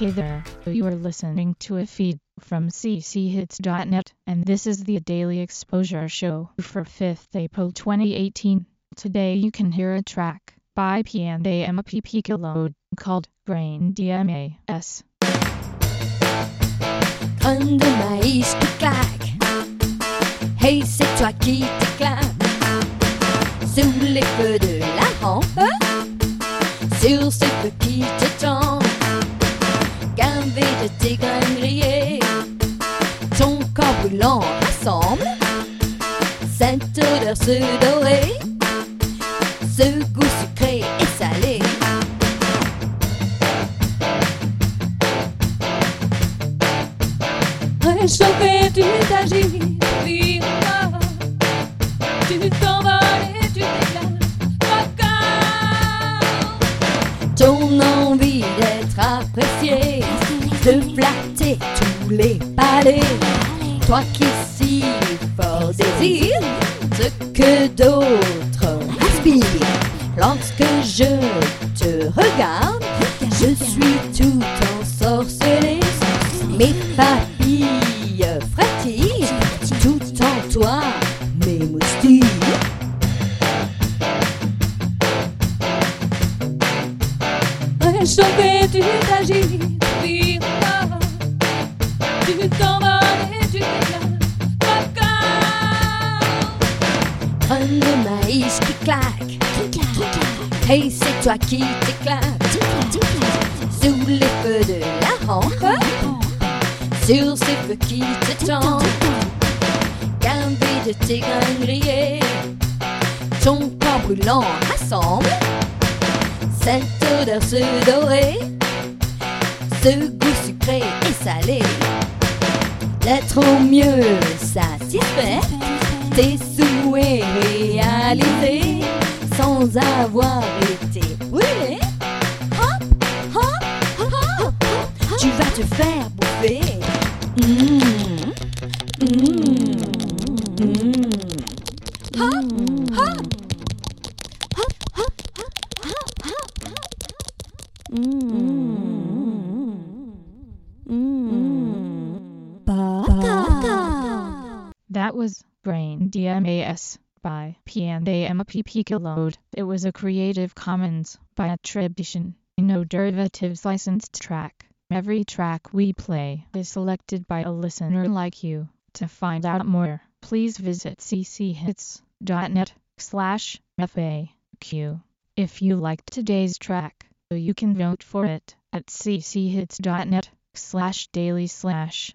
Hey there, you are listening to a feed from cchits.net, and this is the Daily Exposure Show for 5th April 2018. Today you can hear a track by P&A MPP Load called Brain DMAS. Graines de maïs qui. Hey, c'est toi qui t'éclate. Sous les feux de la rampe. Sur ce qui te tes grillées. Ton corps brûlant rassemble. Cette odeur se dorée. Ce goût sucré et salé. Réchauffé, tu t'agites, vivre, tu t'envoles et tu t'éclates. Ton tous les palais. Toi qui si fort désires ce que d'autres aspirent. Lorsque je te regarde, je suis tout ensorcelé. Mes papilles frétillent, tout en toi m'émoustillent. réchauffé, tu t'agites, Maïs qui claque. C'est toi qui t'éclates. Sous les feux de la rampe. Sur ces feux qui te tendent. Gavé de tes grillées. Ton corps brûlant rassemble. Cette odeur se dorée. Ce goût sucré et salé. D'être au mieux satisfait. Tes sans avoir été brûlé. Hop, hop, hop, hop, hop. Tu vas te faire bouffer. Mmh. Mmh. Mmh. That was Brain DMAS by P&A MPP Load. It was a Creative Commons by attribution, no derivatives licensed track. Every track we play is selected by a listener like you. To find out more, please visit cchits.net slash FAQ. If you liked today's track, you can vote for it at cchits.net slash daily slash